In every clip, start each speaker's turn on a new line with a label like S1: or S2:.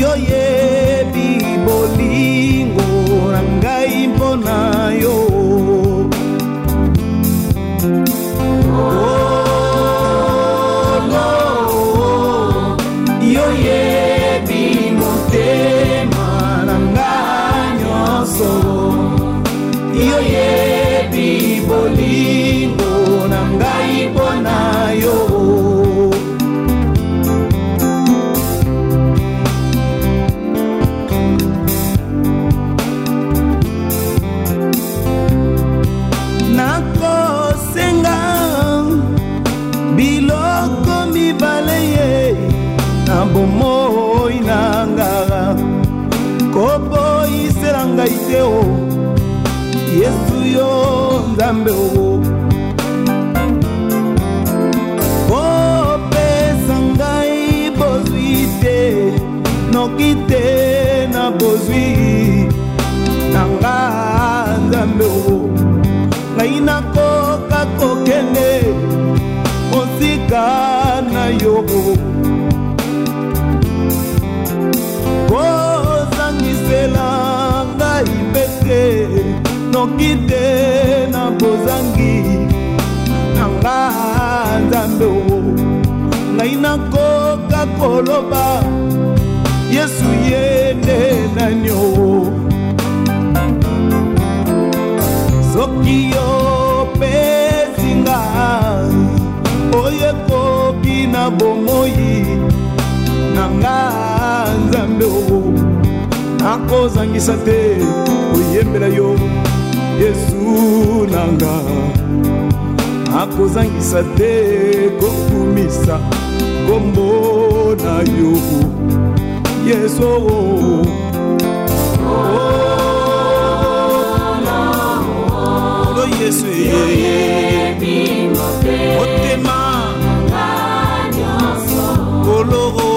S1: yo yebi bolingo na ngai mpo na yo yesu yo nzambe oo opesa ngai bozwi te noki te na bozwi na nga nzambe oo ngai nakoka kokende mosika na yo oo noki te na bozangi na nga nzambe o ngai nakoka koloba yesu ye nde nani o soki yo pesinga oyo ekoki na bomoi na nga nzambe o nakozangisa te koyembela yo yesu na nga akozangisa te kokumisa kombo na yo yesu oh, oh. olo yesu eyeye motema koloro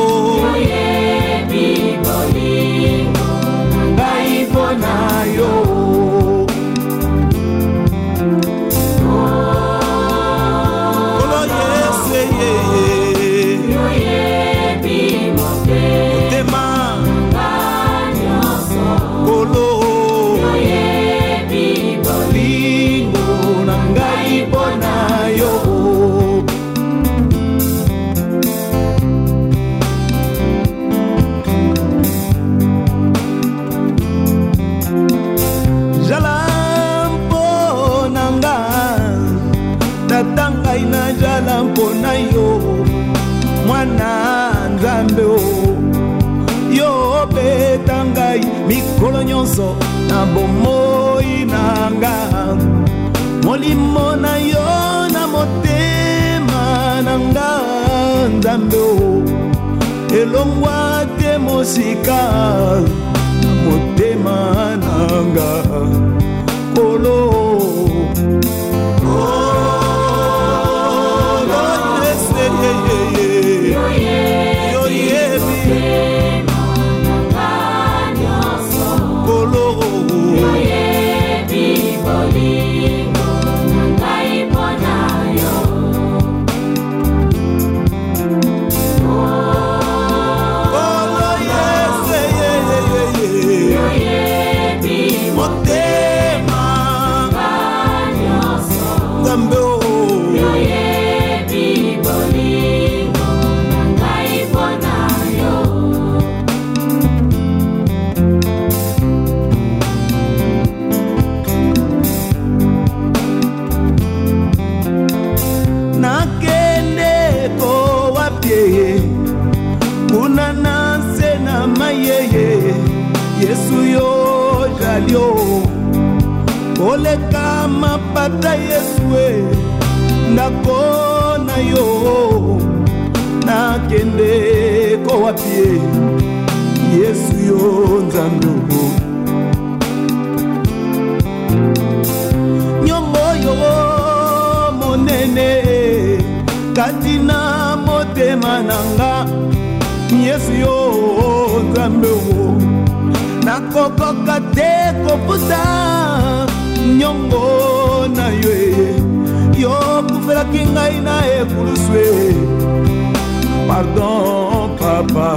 S1: nyonso na bomoi na nga molimo na yo na motema na nga nzambe o elongwa te mosika na motema na nga akende kowapye kuna na nse na mayeye yesu yozali o koleka mapata yesu e ndako na yo nakende kowapye yesu yo nzambe o nanga yesu yo nzambe o nakokoka te kopusa nyongo na yo eye yo kufelaki ngai na ekulusu e pardon papa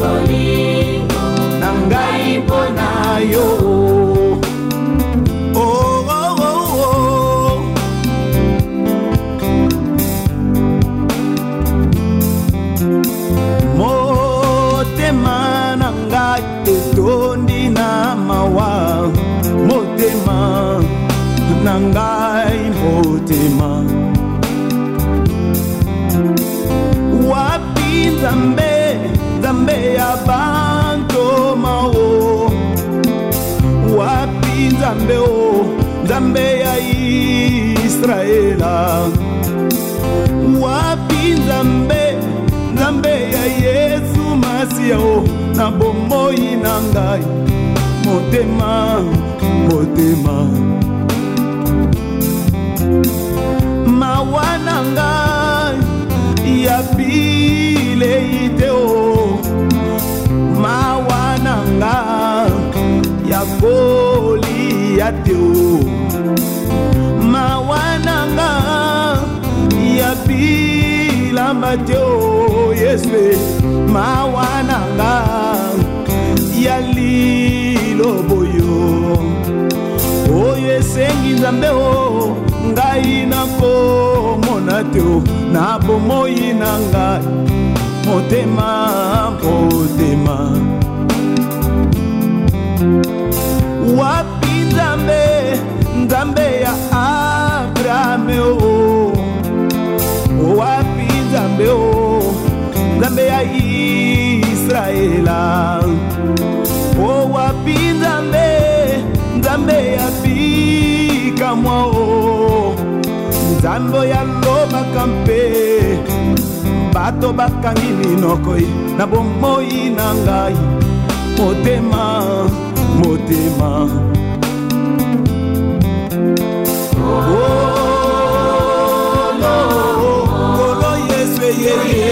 S1: bolingo na ngai mpo na yo oh, oh, oh, na ngai motema wapi nzambe nzambe ya bantoma o wapi nzambe o nzambe ya israela wapi nzambe nzambe ya yesu masiya o na bomoi na ngai motema motema ya te o mawa nanga ya bilamba te o yesu e. mawa nanga ya liloboyo oyo esengi nzambe o ngai nakomona te o na bomoi na ngai motema motema wapi nzambe ya abrame o oh, oh, wapi nzambe o oh, nzambe ya israela o wapi nzambe nzambe ya bikamwa o nzambe oyo alobaka mpe bato bakangi minoko na bomoi na ngai motema motema Oh, no. Oh, yes, yeah, yeah.